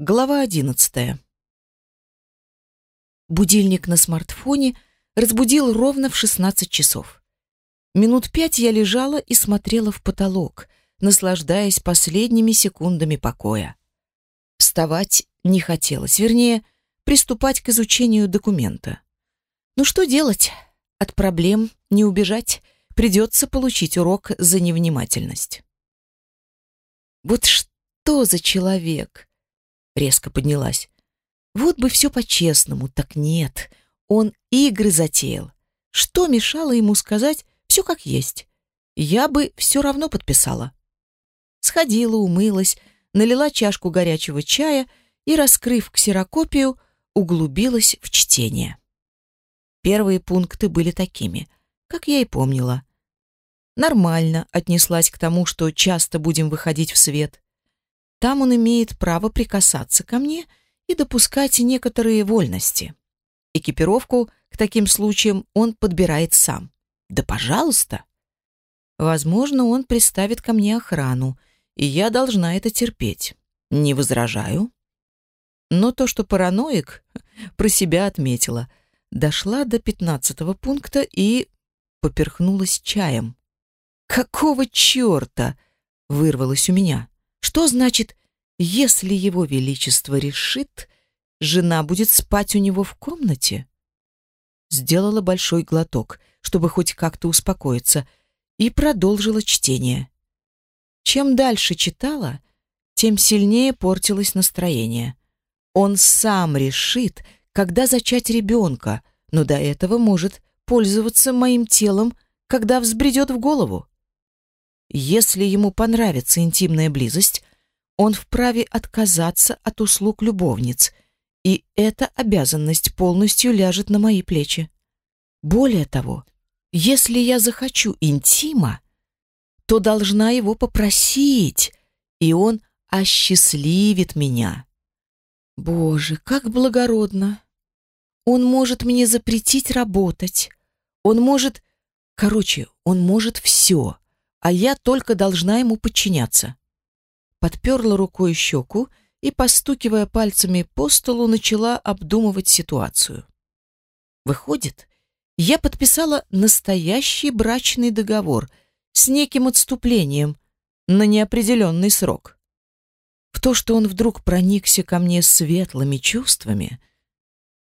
Глава одиннадцатая. Будильник на смартфоне разбудил ровно в 16 часов. Минут пять я лежала и смотрела в потолок, наслаждаясь последними секундами покоя. Вставать не хотелось, вернее, приступать к изучению документа. Ну что делать? От проблем не убежать, придется получить урок за невнимательность. Вот что за человек? Резко поднялась. Вот бы все по-честному, так нет. Он игры затеял. Что мешало ему сказать все как есть? Я бы все равно подписала. Сходила, умылась, налила чашку горячего чая и, раскрыв ксерокопию, углубилась в чтение. Первые пункты были такими, как я и помнила. Нормально отнеслась к тому, что часто будем выходить в свет. Там он имеет право прикасаться ко мне и допускать некоторые вольности. Экипировку к таким случаям он подбирает сам. Да, пожалуйста. Возможно, он приставит ко мне охрану, и я должна это терпеть. Не возражаю. Но то, что параноик, про себя отметила. Дошла до пятнадцатого пункта и поперхнулась чаем. «Какого черта?» — вырвалось у меня. Что значит, если его величество решит, жена будет спать у него в комнате? Сделала большой глоток, чтобы хоть как-то успокоиться, и продолжила чтение. Чем дальше читала, тем сильнее портилось настроение. Он сам решит, когда зачать ребенка, но до этого может пользоваться моим телом, когда взбредет в голову. Если ему понравится интимная близость, он вправе отказаться от услуг любовниц, и эта обязанность полностью ляжет на мои плечи. Более того, если я захочу интима, то должна его попросить, и он осчастливит меня. Боже, как благородно! Он может мне запретить работать. Он может... Короче, он может все а я только должна ему подчиняться. Подперла рукой щеку и, постукивая пальцами по столу, начала обдумывать ситуацию. Выходит, я подписала настоящий брачный договор с неким отступлением на неопределенный срок. В то, что он вдруг проникся ко мне светлыми чувствами,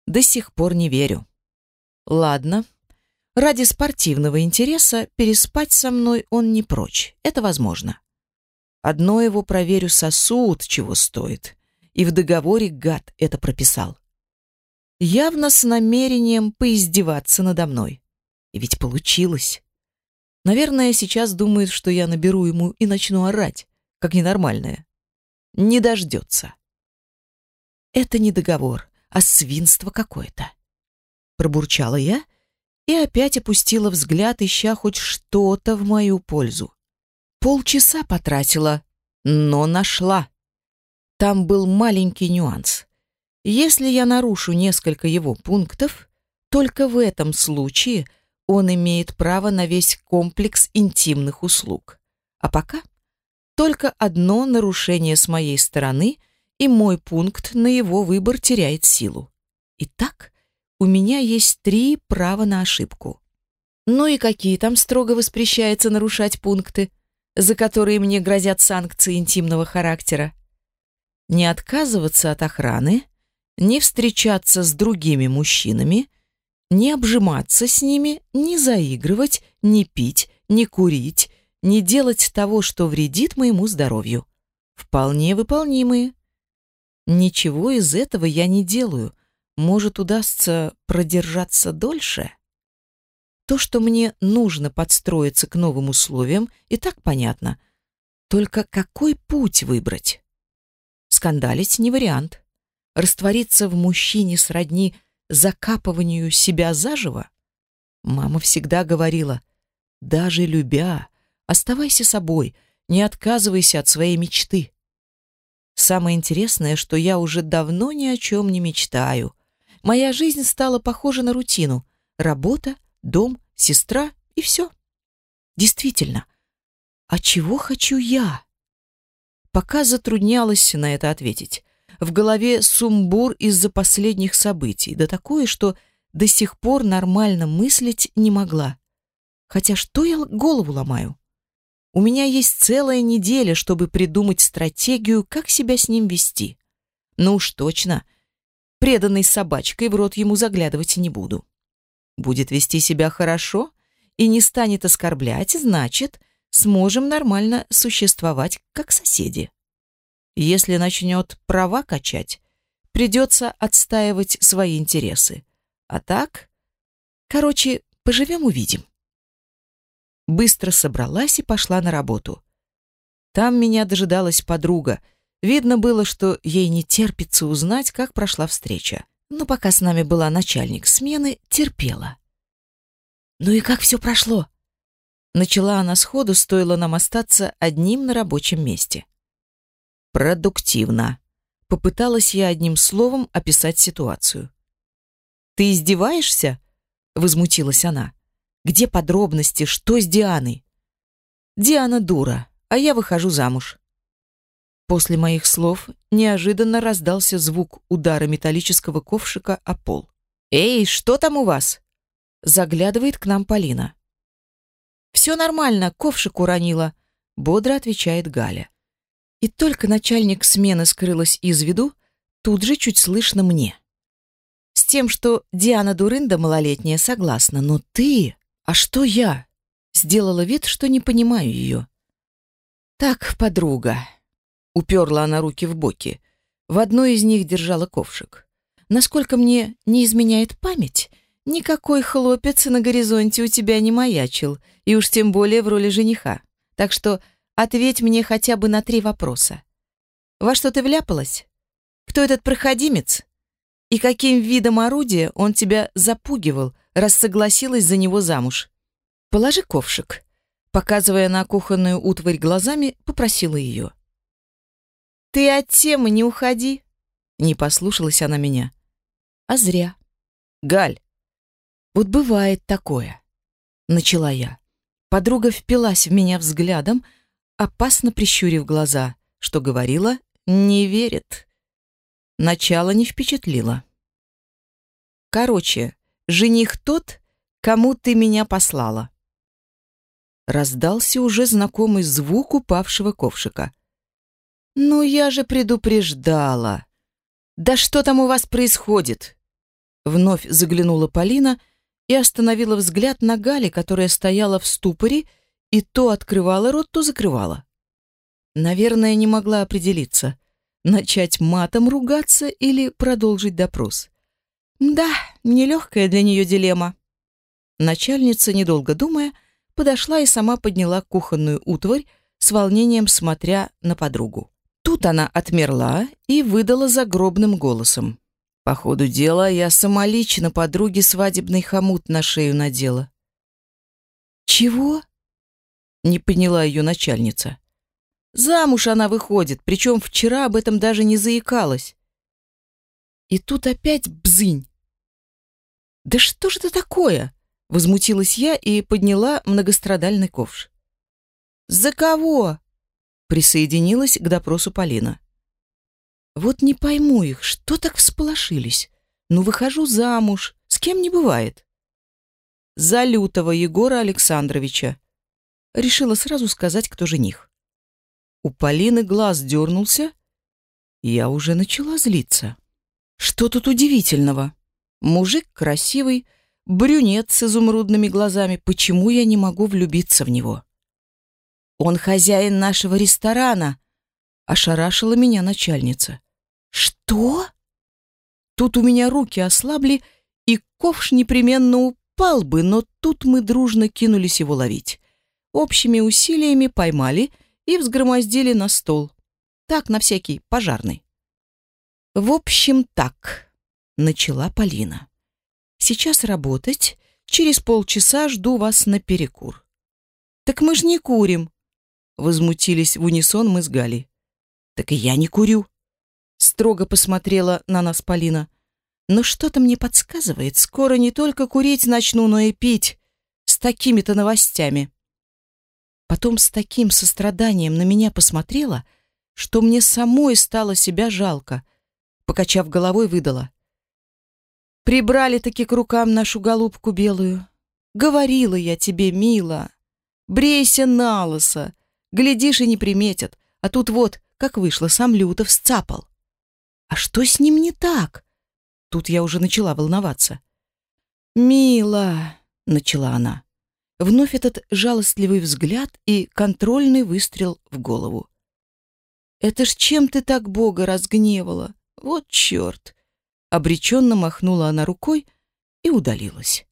до сих пор не верю. Ладно, Ради спортивного интереса переспать со мной он не прочь. Это возможно. Одно его проверю сосуд, чего стоит. И в договоре гад это прописал. Явно с намерением поиздеваться надо мной. И ведь получилось. Наверное, сейчас думает, что я наберу ему и начну орать, как ненормальная. Не дождется. Это не договор, а свинство какое-то. Пробурчала я и опять опустила взгляд, ища хоть что-то в мою пользу. Полчаса потратила, но нашла. Там был маленький нюанс. Если я нарушу несколько его пунктов, только в этом случае он имеет право на весь комплекс интимных услуг. А пока только одно нарушение с моей стороны, и мой пункт на его выбор теряет силу. Итак, у меня есть три права на ошибку. Ну и какие там строго воспрещается нарушать пункты, за которые мне грозят санкции интимного характера? Не отказываться от охраны, не встречаться с другими мужчинами, не обжиматься с ними, не заигрывать, не пить, не курить, не делать того, что вредит моему здоровью. Вполне выполнимые. Ничего из этого я не делаю, может, удастся продержаться дольше? То, что мне нужно подстроиться к новым условиям, и так понятно. Только какой путь выбрать? Скандалить не вариант. Раствориться в мужчине сродни закапыванию себя заживо? Мама всегда говорила, даже любя, оставайся собой, не отказывайся от своей мечты. Самое интересное, что я уже давно ни о чем не мечтаю, Моя жизнь стала похожа на рутину. Работа, дом, сестра и все. Действительно, а чего хочу я? Пока затруднялась на это ответить. В голове сумбур из-за последних событий, да такое, что до сих пор нормально мыслить не могла. Хотя что я голову ломаю? У меня есть целая неделя, чтобы придумать стратегию, как себя с ним вести. Ну уж точно, преданной собачкой в рот ему заглядывать не буду. Будет вести себя хорошо и не станет оскорблять, значит, сможем нормально существовать как соседи. Если начнет права качать, придется отстаивать свои интересы. А так, короче, поживем-увидим. Быстро собралась и пошла на работу. Там меня дожидалась подруга. Видно было, что ей не терпится узнать, как прошла встреча. Но пока с нами была начальник смены, терпела. «Ну и как все прошло?» Начала она сходу, стоило нам остаться одним на рабочем месте. «Продуктивно», — попыталась я одним словом описать ситуацию. «Ты издеваешься?» — возмутилась она. «Где подробности? Что с Дианой?» «Диана дура, а я выхожу замуж». После моих слов неожиданно раздался звук удара металлического ковшика о пол. «Эй, что там у вас?» Заглядывает к нам Полина. «Все нормально, ковшик уронила», — бодро отвечает Галя. И только начальник смены скрылась из виду, тут же чуть слышно мне. С тем, что Диана Дурында малолетняя, согласна, но ты... А что я? Сделала вид, что не понимаю ее. Так, подруга. Уперла она руки в боки. В одной из них держала ковшик. Насколько мне не изменяет память, никакой хлопец на горизонте у тебя не маячил, и уж тем более в роли жениха. Так что ответь мне хотя бы на три вопроса. Во что ты вляпалась? Кто этот проходимец? И каким видом орудия он тебя запугивал, раз согласилась за него замуж? Положи ковшик. Показывая на кухонную утварь глазами, попросила ее. «Ты от темы не уходи!» Не послушалась она меня. А зря. «Галь, вот бывает такое!» Начала я. Подруга впилась в меня взглядом, опасно прищурив глаза, что говорила, не верит. Начало не впечатлило. Короче, жених тот, кому ты меня послала. Раздался уже знакомый звук упавшего ковшика. «Ну я же предупреждала!» «Да что там у вас происходит?» Вновь заглянула Полина и остановила взгляд на Гале, которая стояла в ступоре и то открывала рот, то закрывала. Наверное, не могла определиться, начать матом ругаться или продолжить допрос. Да, нелегкая для нее дилемма. Начальница, недолго думая, подошла и сама подняла кухонную утварь, с волнением смотря на подругу. Тут она отмерла и выдала загробным голосом. По ходу дела я самолично подруге свадебный хомут на шею надела. «Чего?» — не поняла ее начальница. Замуж она выходит, причем вчера об этом даже не заикалась. И тут опять бзынь. «Да что же это такое?» — возмутилась я и подняла многострадальный ковш. «За кого?» — присоединилась к допросу Полина. «Вот не пойму их, что так всполошились? Ну, выхожу замуж, с кем не бывает». «За лютого Егора Александровича», — решила сразу сказать, кто жених. У Полины глаз дернулся, я уже начала злиться. Что тут удивительного? Мужик красивый, брюнет с изумрудными глазами. Почему я не могу влюбиться в него? Он хозяин нашего ресторана, ошарашила меня начальница. Что? Тут у меня руки ослабли, и ковш непременно упал бы, но тут мы дружно кинулись его ловить. Общими усилиями поймали и взгромоздили на стол. Так, на всякий пожарный. В общем, так, начала Полина. Сейчас работать, через полчаса жду вас на перекур. Так мы ж не курим, возмутились в унисон мы с Галей. Так и я не курю, строго посмотрела на нас Полина. Но что-то мне подсказывает, скоро не только курить начну, но и пить с такими-то новостями. Потом с таким состраданием на меня посмотрела, что мне самой стало себя жалко. покачав головой, выдала. Прибрали-таки к рукам нашу голубку белую. Говорила я тебе, мила. Брейся на лысо. Глядишь и не приметят. А тут вот, как вышло, сам Лютов сцапал. А что с ним не так? Тут я уже начала волноваться. «Мила», — начала она. Вновь этот жалостливый взгляд и контрольный выстрел в голову. «Это ж чем ты так Бога разгневала? Вот черт!» Обреченно махнула она рукой и удалилась.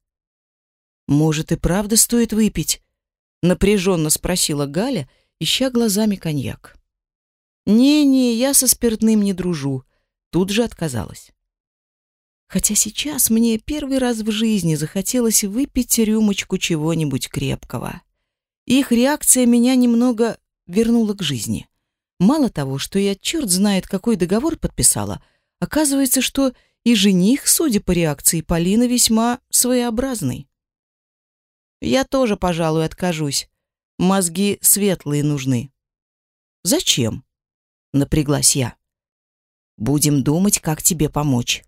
«Может, и правда стоит выпить?» Напряженно спросила Галя, ища глазами коньяк. «Не-не, я со спиртным не дружу», тут же отказалась. Хотя сейчас мне первый раз в жизни захотелось выпить рюмочку чего-нибудь крепкого. Их реакция меня немного вернула к жизни. Мало того, что я черт знает какой договор подписала, оказывается, что и жених, судя по реакции Полины, весьма своеобразный. Я тоже, пожалуй, откажусь. Мозги светлые нужны. Зачем? Напряглась я. Будем думать, как тебе помочь.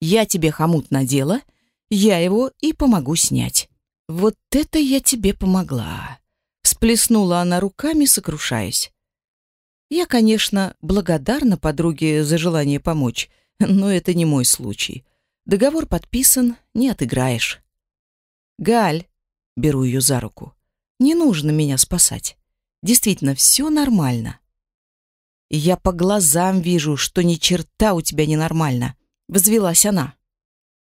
Я тебе хомут надела, я его и помогу снять. Вот это я тебе помогла. Всплеснула она руками, сокрушаясь. Я, конечно, благодарна подруге за желание помочь, но это не мой случай. Договор подписан, не отыграешь. Галь, беру ее за руку, не нужно меня спасать. Действительно, все нормально. Я по глазам вижу, что ни черта у тебя не нормально, взвилась она.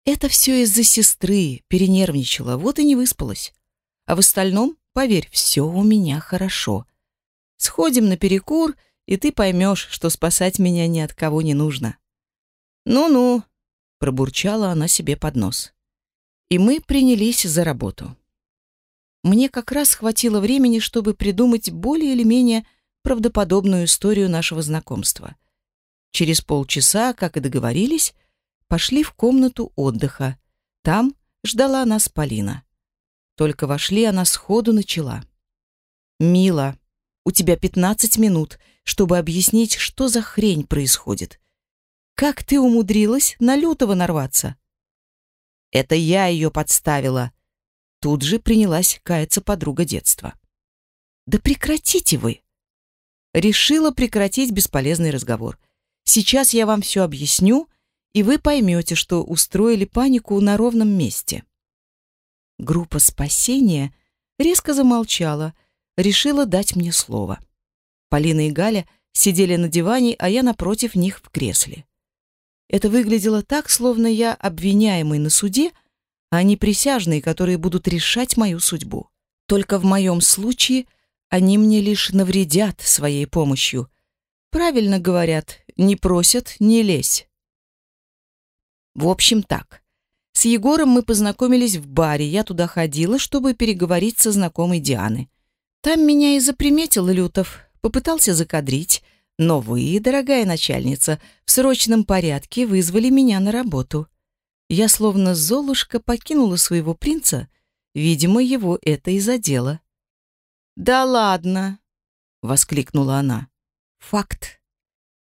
Это все из-за сестры, перенервничала, вот и не выспалась. А в остальном, поверь, все у меня хорошо. Сходим на перекур, и ты поймешь, что спасать меня ни от кого не нужно. Ну-ну, пробурчала она себе под нос и мы принялись за работу. Мне как раз хватило времени, чтобы придумать более или менее правдоподобную историю нашего знакомства. Через полчаса, как и договорились, пошли в комнату отдыха. Там ждала нас Полина. Только вошли, она сходу начала. «Мила, у тебя 15 минут, чтобы объяснить, что за хрень происходит. Как ты умудрилась на лютого нарваться?» Это я ее подставила. Тут же принялась каяться подруга детства. Да прекратите вы. Решила прекратить бесполезный разговор. Сейчас я вам все объясню, и вы поймете, что устроили панику на ровном месте. Группа спасения резко замолчала, решила дать мне слово. Полина и Галя сидели на диване, а я напротив них в кресле. Это выглядело так, словно я обвиняемый на суде, а не присяжные, которые будут решать мою судьбу. Только в моем случае они мне лишь навредят своей помощью. Правильно говорят, не просят, не лезь. В общем, так. С Егором мы познакомились в баре, я туда ходила, чтобы переговорить со знакомой Дианы. Там меня и заприметил Лютов, попытался закадрить, но вы, дорогая начальница, в срочном порядке вызвали меня на работу. Я словно золушка покинула своего принца, видимо, его это и задело. «Да ладно!» — воскликнула она. «Факт.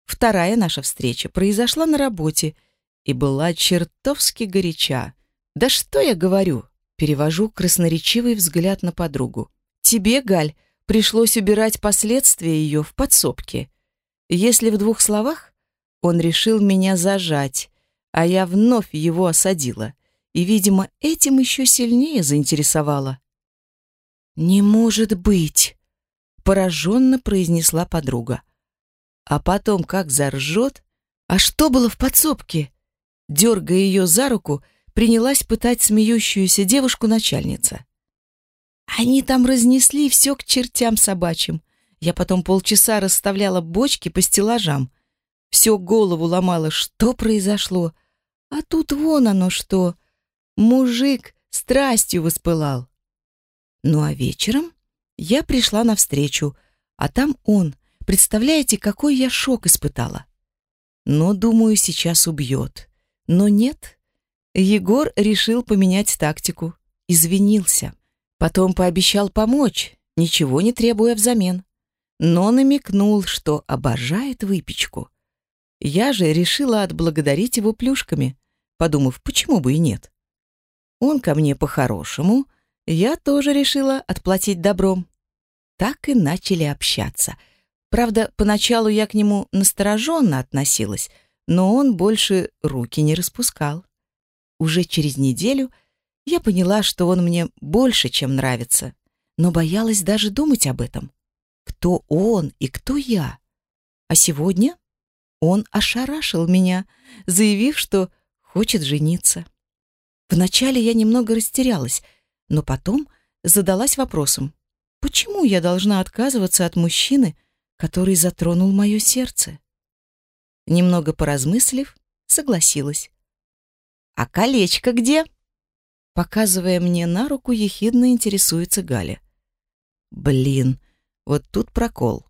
Вторая наша встреча произошла на работе и была чертовски горяча. Да что я говорю?» Перевожу красноречивый взгляд на подругу. «Тебе, Галь, пришлось убирать последствия ее в подсобке. Если в двух словах, он решил меня зажать, а я вновь его осадила и, видимо, этим еще сильнее заинтересовала. «Не может быть!» — пораженно произнесла подруга. А потом как заржет. А что было в подсобке? Дергая ее за руку, принялась пытать смеющуюся девушку начальница. Они там разнесли все к чертям собачьим. Я потом полчаса расставляла бочки по стеллажам. Все голову ломала, что произошло. А тут вон оно что. Мужик страстью воспылал. Ну а вечером я пришла навстречу, а там он. Представляете, какой я шок испытала. Но, думаю, сейчас убьет. Но нет. Егор решил поменять тактику. Извинился. Потом пообещал помочь, ничего не требуя взамен но намекнул, что обожает выпечку. Я же решила отблагодарить его плюшками, подумав, почему бы и нет. Он ко мне по-хорошему, я тоже решила отплатить добром. Так и начали общаться. Правда, поначалу я к нему настороженно относилась, но он больше руки не распускал. Уже через неделю я поняла, что он мне больше, чем нравится, но боялась даже думать об этом. Кто он и кто я? А сегодня он ошарашил меня, заявив, что хочет жениться. Вначале я немного растерялась, но потом задалась вопросом, почему я должна отказываться от мужчины, который затронул мое сердце? Немного поразмыслив, согласилась. «А колечко где?» Показывая мне на руку, ехидно интересуется Галя. «Блин, вот тут прокол.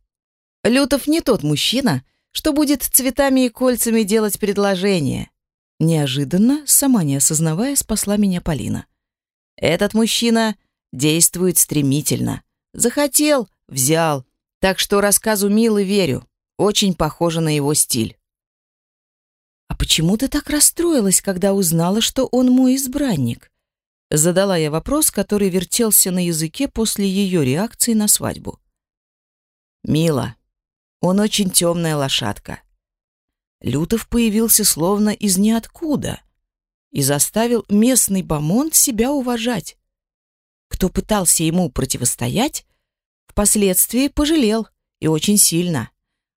Лютов не тот мужчина, что будет цветами и кольцами делать предложение. Неожиданно, сама не осознавая, спасла меня Полина. Этот мужчина действует стремительно. Захотел — взял. Так что рассказу Милы верю. Очень похоже на его стиль. «А почему ты так расстроилась, когда узнала, что он мой избранник?» Задала я вопрос, который вертелся на языке после ее реакции на свадьбу. «Мила, он очень темная лошадка. Лютов появился словно из ниоткуда и заставил местный бомонд себя уважать. Кто пытался ему противостоять, впоследствии пожалел и очень сильно.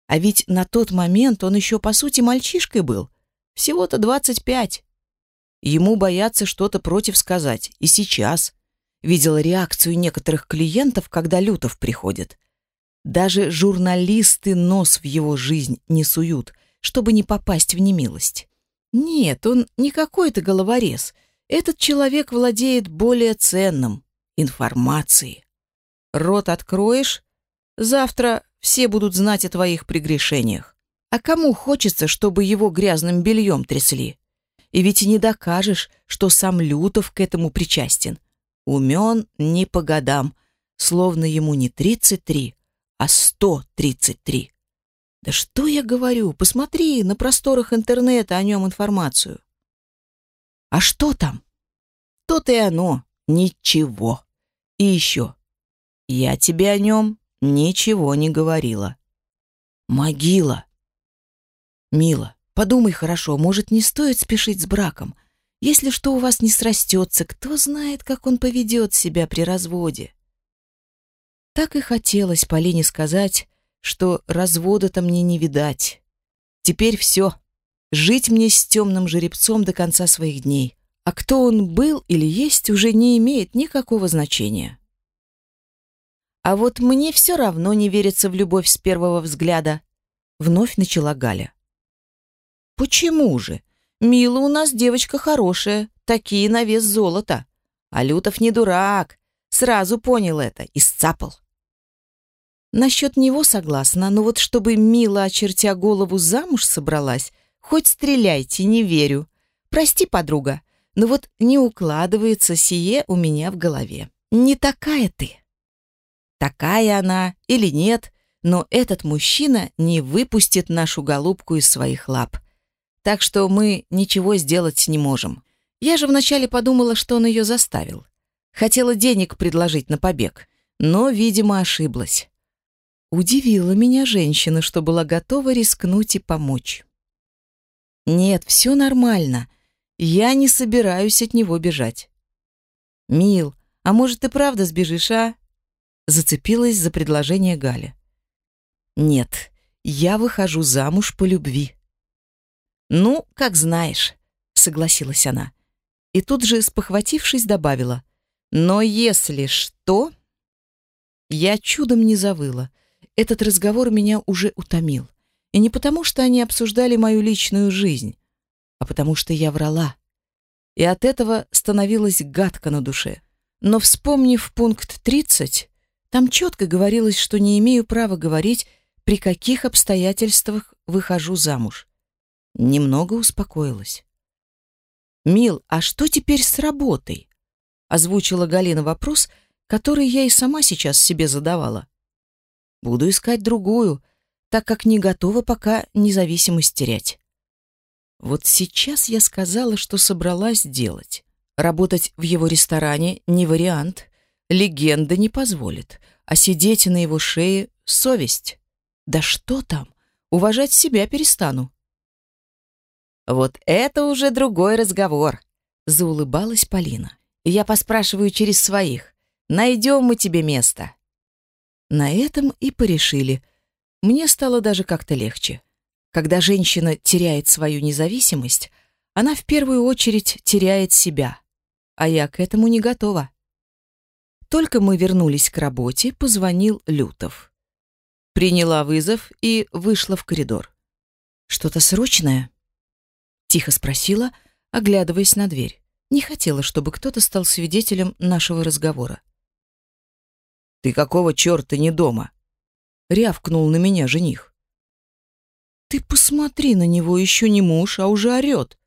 А ведь на тот момент он еще по сути мальчишкой был, всего-то 25. Ему боятся что-то против сказать, и сейчас. Видела реакцию некоторых клиентов, когда Лютов приходит. Даже журналисты нос в его жизнь не суют, чтобы не попасть в немилость. Нет, он не какой-то головорез. Этот человек владеет более ценным — информацией. Рот откроешь, завтра все будут знать о твоих прегрешениях. А кому хочется, чтобы его грязным бельем трясли? И ведь и не докажешь, что сам Лютов к этому причастен. Умен не по годам, словно ему не 33, а 133. Да что я говорю? Посмотри на просторах интернета о нем информацию. А что там? То-то и оно. Ничего. И еще. Я тебе о нем ничего не говорила. Могила. Мила, подумай хорошо, может, не стоит спешить с браком. Если что у вас не срастется, кто знает, как он поведет себя при разводе. Так и хотелось Полине сказать, что развода-то мне не видать. Теперь все. Жить мне с темным жеребцом до конца своих дней. А кто он был или есть, уже не имеет никакого значения. А вот мне все равно не верится в любовь с первого взгляда. Вновь начала Галя. Почему же? Мила у нас девочка хорошая, такие на вес золота. А Лютов не дурак, сразу понял это и сцапал. Насчет него согласна, но вот чтобы Мила, очертя голову, замуж собралась, хоть стреляйте, не верю. Прости, подруга, но вот не укладывается сие у меня в голове. Не такая ты. Такая она или нет, но этот мужчина не выпустит нашу голубку из своих лап. Так что мы ничего сделать не можем. Я же вначале подумала, что он ее заставил. Хотела денег предложить на побег, но, видимо, ошиблась. Удивила меня женщина, что была готова рискнуть и помочь. Нет, все нормально. Я не собираюсь от него бежать. Мил, а может и правда сбежишь, а? Зацепилась за предложение Галя. Нет, я выхожу замуж по любви. Ну, как знаешь, согласилась она. И тут же, спохватившись, добавила: "Но если что, я чудом не завыла. Этот разговор меня уже утомил. И не потому, что они обсуждали мою личную жизнь, а потому что я врала. И от этого становилось гадко на душе. Но вспомнив пункт 30, там четко говорилось, что не имею права говорить, при каких обстоятельствах выхожу замуж. Немного успокоилась. «Мил, а что теперь с работой?» озвучила Галина вопрос, который я и сама сейчас себе задавала. Буду искать другую. так как не готова пока независимость терять. Вот сейчас я сказала, что собралась делать. Работать в его ресторане не вариант, легенда не позволит, а сидеть на его шее — совесть. Да что там, уважать себя перестану. Вот это уже другой разговор, заулыбалась Полина. Я поспрашиваю через своих. Найдем мы тебе место. На этом и порешили. Мне стало даже как-то легче. Когда женщина теряет свою независимость, она в первую очередь теряет себя. А я к этому не готова. Только мы вернулись к работе, позвонил Лютов. Приняла вызов и вышла в коридор. «Что-то срочное?» Тихо спросила, оглядываясь на дверь. Не хотела, чтобы кто-то стал свидетелем нашего разговора. «Ты какого черта не дома?» Рявкнул на меня жених. «Ты посмотри на него, еще не муж, а уже орет.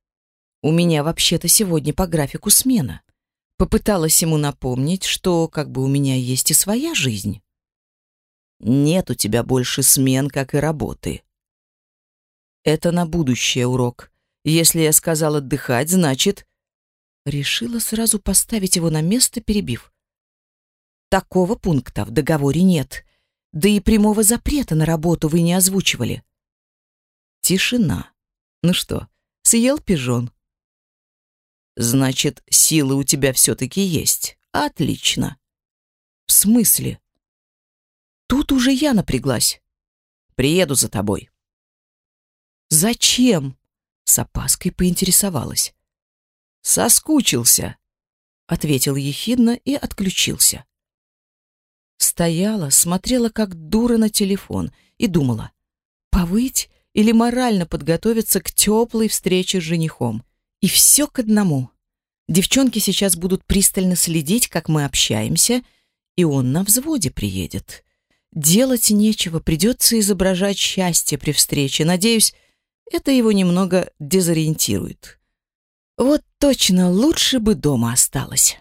У меня вообще-то сегодня по графику смена. Попыталась ему напомнить, что как бы у меня есть и своя жизнь. Нет у тебя больше смен, как и работы. Это на будущее урок. Если я сказал отдыхать, значит... Решила сразу поставить его на место, перебив. Такого пункта в договоре нет. Да и прямого запрета на работу вы не озвучивали. Тишина. Ну что, съел пижон? Значит, силы у тебя все-таки есть. Отлично. В смысле? Тут уже я напряглась. Приеду за тобой. Зачем? С опаской поинтересовалась. Соскучился, ответил ехидно и отключился. Стояла, смотрела как дура на телефон и думала, повыть или морально подготовиться к теплой встрече с женихом. И все к одному. Девчонки сейчас будут пристально следить, как мы общаемся, и он на взводе приедет. Делать нечего, придется изображать счастье при встрече. Надеюсь, это его немного дезориентирует. Вот точно лучше бы дома осталось.